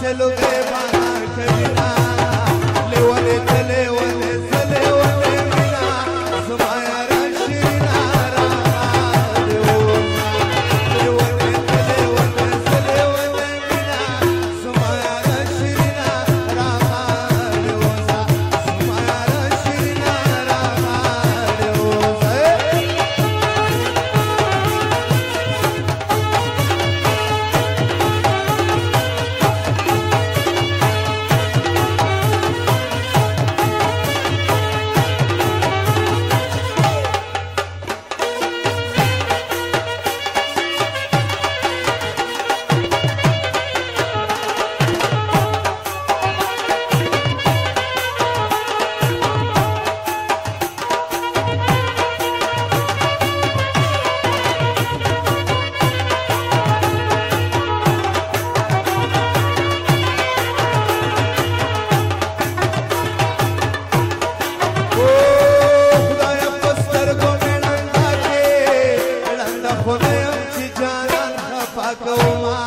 से लुबे बात बिना چې جانان خفا کوما